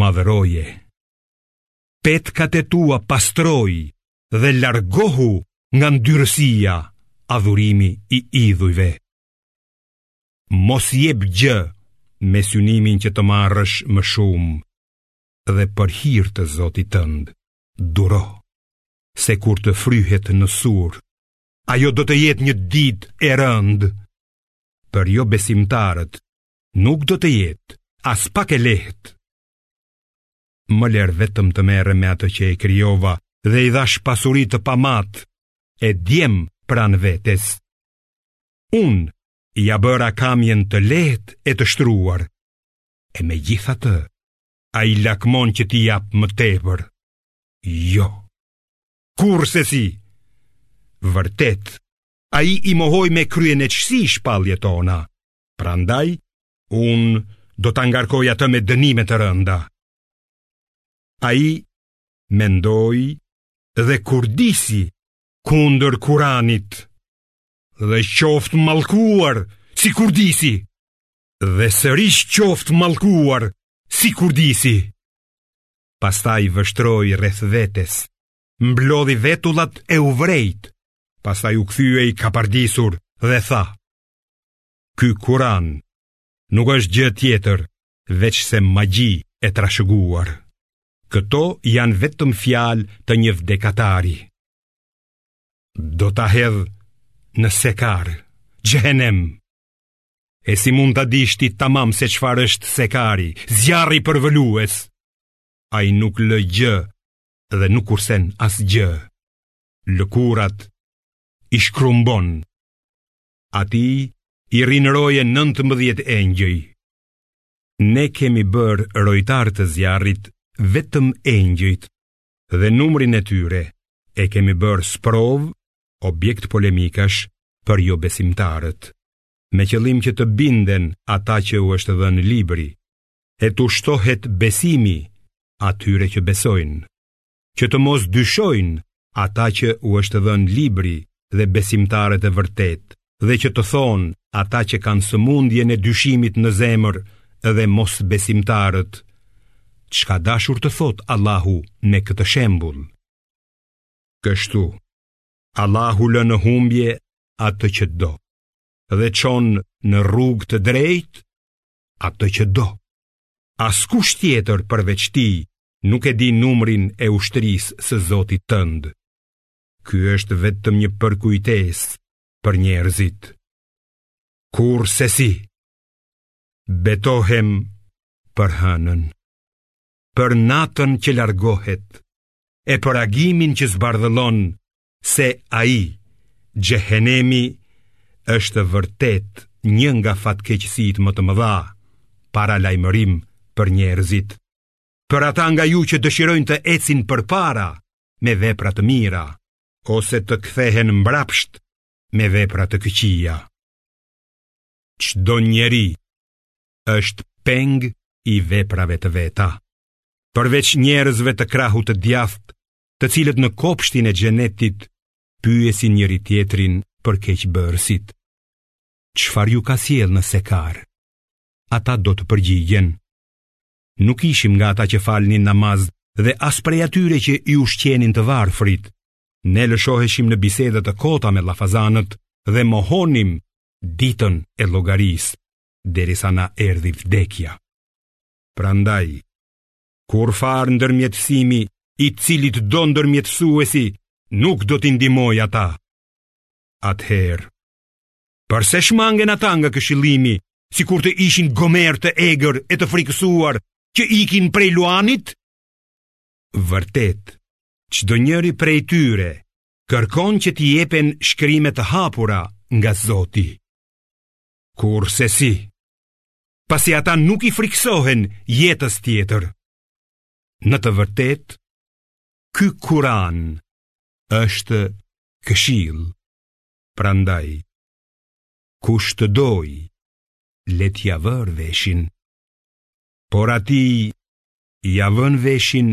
madhëroje. Petkat e tua pastroji dhe largohu nga ndyrësia, adhurimi i idhujve. Mos jep gjë me synimin që të marrësh më shumë dhe për hir të Zotit tënd, duro se kur të fryhet në sur, ajo do të jetë një ditë e rëndë për jobesimtarët Nuk do të jetë aspak e lehtë. Më lër vetëm të merrem me atë që e krijova dhe i dhashë pasuri të pamatë e djem pranë vetes. Unë ia bëra kamjen të lehtë e të shtruar. E megjithatë, ai lakmon që t'i jap më tepër. Jo. Kurrsesi! Vërtet, ai i mohoi me kryeneçësi shpalljet tona. Prandaj, unë do ta ngarkoj atë me dënime të rënda. Ai mendoi dhe kurdisi kundër Kuranit dhe qoftë mallkuar si kurdisi dhe sërish qoftë mallkuar si kurdisi. Pastaj vështroi rreth vetes, mblodhi vetullat e u vrenjt, pastaj u kthye i kapardisur dhe tha, Ky Kuran nuk është gjë tjetër veçse magji e trashëguar. Këto janë vetëm fjalë të një vdekatari. Do ta hedh në sekar, xhehenem. E si mund ta dish ti tamam se çfarë është sekari, zjarri përvëlues? Ai nuk lë gjë dhe nuk kursen asgjë. Lëkurat i shkrumbon Atij i rrinë roje 19 engjëj. Ne kemi bërë rojtarë të zjarrit vetëm engjëjt dhe numrin e tyre e kemi bërë sprovë, objekt polemikash për jobesimtarët, me qëllim që të binden ata që u është dhënë libri, e t'u shtohet besimi atyre që besojnë. që të mos dyshojnë ata që u është dhënë libri dhe besimtarët e vërtetë, dhe që të thonë ata që kanë sëmundjen e dyshimit në zemër dhe mosbesimtarët, ç'ka dashur të thotë Allahu me këtë shembull. Kështu, Allahu lë në humbje atë që do, dhe çon në rrugë të drejtë atë që do. Askush tjetër përveç tij nuk e di numrin e ushtrisë së Zotit tënd. Ky është vetëm një përkujtesë për njerëzit. Kurrsesi, betohem për hënën, për natën që largohet, e për agimin që zbardhëllon se ai, xhehenemi, është vërtet një nga fatkeqësitë më të mëdha, paralajmërim për njerëzit. Për ata nga ju që dëshirojnë të ecin përpara me vepra të mira, ose të kthehen mbrapsht me vepra të këqija. Çdo njeri është peng i veprave të veta. Përveç njerëzve të krahut të djathtë të cilët në kopshtin e xhenetit pyesin njëri-tjetrin për keqbërësit. Çfarë ju ka sjellë në sekar? Ata do të përgjigjen. Nuk ishim nga ata që falnin namaz dhe as prej atyre që i ushqenin të varfrit. Ne lëshoheshim në biseda të kota me llafazanët dhe mohonim ditën e llogarisë derisa na erdhi vdekja. Prandaj, Kurrfarë ndërmjetësimi i cilitdo ndërmjetësuesi nuk do t'i ndihmojë ata. Atëherë, përse shmangen ata nga këshillimi, sikur të ishin gomerë të egër e të frikësuar që ikin prej luanit? Vërtet, çdonjëri prej tyre, kërkon që t'i jepen shkrime të hapura nga Zoti. Kurrsesi, pasi ata nuk i frikësohen jetës tjetër. Në të vërtetë, ky Kuran është këshillë, prandaj, kush të dojë, le t'ia vërë veshin, por atij ia vënë veshin,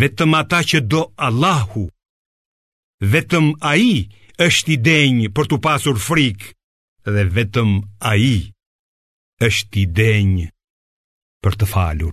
vetëm ata që do Allahu, vetëm Ai është i denjë për t'u pasur frikë, dhe vetëm Ai është i denjë për të falur.